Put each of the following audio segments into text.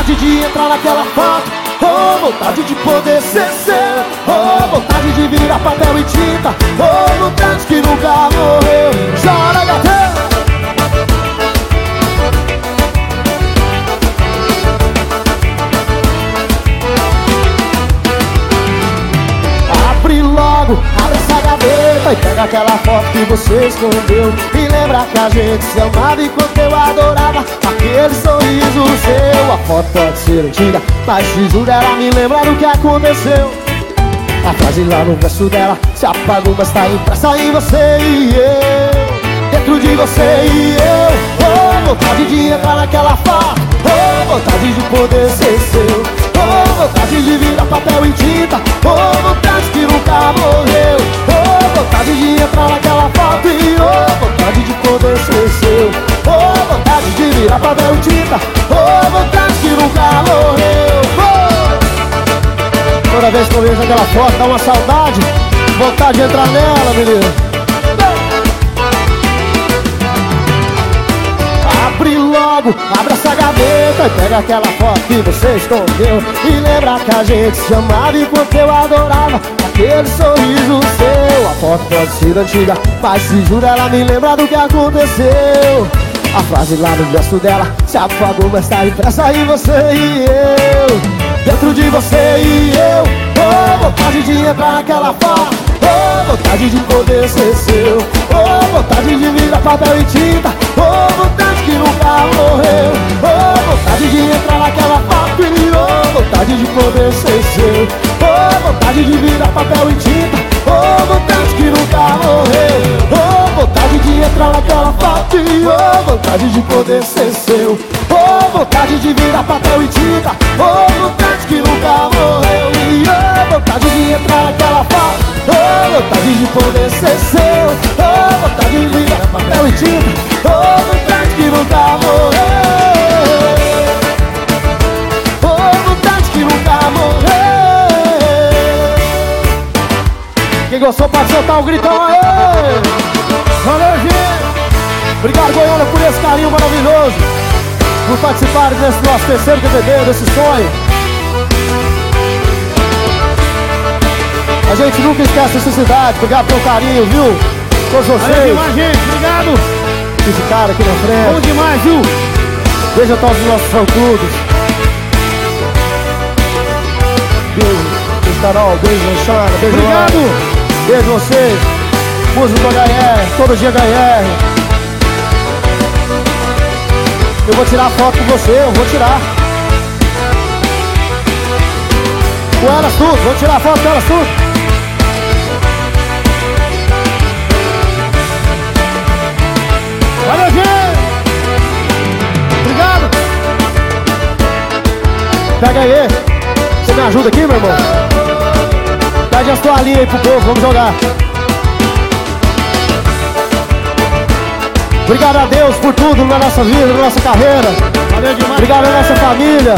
vontade de entrar naquela foto. Oh, vontade de poder ser seu. Oh, vontade de virar papel e tinta. Oh, vontade que nunca morreu. Chora, E pega aquela foto que você escondeu E lembra que a gente se amava enquanto eu adorava Aquele sorriso seu A foto pode ser antiga Mas te juro, ela me lembra do que aconteceu A frase lá no verso dela Se apagou, mas tá impressa em você e eu Dentro de você e eu Oh, vontade de entrar naquela foto Oh, vontade de poder ser seu Oh, vontade de virar papel e tinta Oh, vontade que nunca morreu vontade de entrar naquela foto E oh, vontade de poder ser seu Oh, vontade de virar papel e tinta Oh, vontade que nunca morreu oh. Toda vez que eu vejo aquela foto dá uma saudade. Vontade de entrar nela, menino. Abre logo, abre essa gaveta E pega aquela foto que você escondeu. E lembra que a gente se amava enquanto eu adorava Aquele sorriso seu. A foto pode ser antiga, mas se jura ela me lembra do que aconteceu. A frase lá no verso dela se apagou, mas tá impressa em você e eu. Dentro de você e eu. Oh, vontade de entrar naquela foto. Oh, vontade de poder ser seu. Oh, vontade de virar papel e tinta. Oh, vontade que nunca oh, vontade de poder ser seu. Oh, vontade de virar papel e tinta. Oh, vontade que nunca morreu. E oh, vontade de entrar naquela foto Oh, vontade de poder ser seu. Oh, vontade de virar papel e tinta. Oh, vontade que nunca morreu. Oh, vontade que nunca morreu. Quem gostou pode soltar um gritão aí Valeu, gente! Obrigado, Goiânia, por esse carinho maravilhoso Por participar desse nosso terceiro DVD, desse sonho A gente nunca esquece essa cidade, obrigado pelo carinho, viu? Todos Valeu vocês, demais, gente. Obrigado. esse cara aqui na frente. Bom demais, viu? Beijo a todos os nossos fã-clubes. Beijo, Carol, beijo Lanchana, beijo Obrigado. Beijo vocês. Músico do HR, todo dia HR. Eu vou tirar foto com você, eu vou tirar. Com elas tudo, vou tirar foto com tudo. Valeu, gente. Obrigado. Pega aí. Você me ajuda aqui, meu irmão? Pede as toalhinhas aí pro povo, vamos jogar. Obrigado a Deus por tudo na nossa vida, na nossa carreira. Valeu demais. Obrigado à nossa família.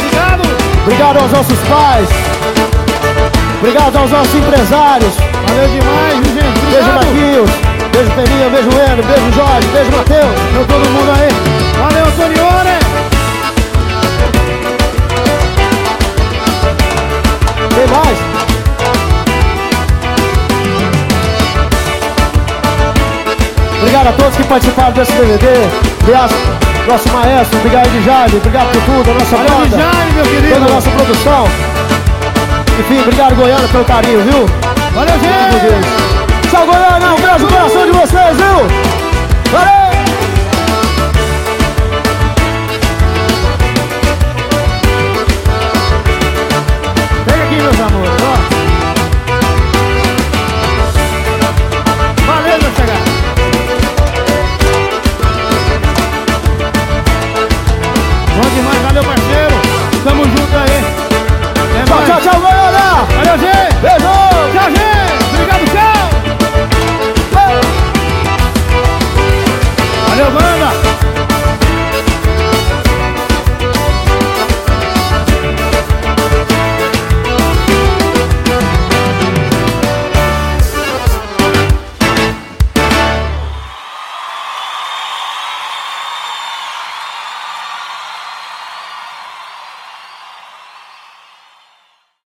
Obrigado. Obrigado aos nossos pais. Obrigado aos nossos empresários. Valeu demais, gente? Beijo. Marquinhos. Beijo Peninha, beijo Eno, beijo Jorge, beijo. Obrigado a todos que participaram desse DVD. Aliás, nosso maestro, obrigado de Jade, obrigado por tudo, a nossa Valeu, banda, meu querido. toda a nossa produção. Enfim, obrigado Goiânia pelo carinho, viu? Valeu, gente.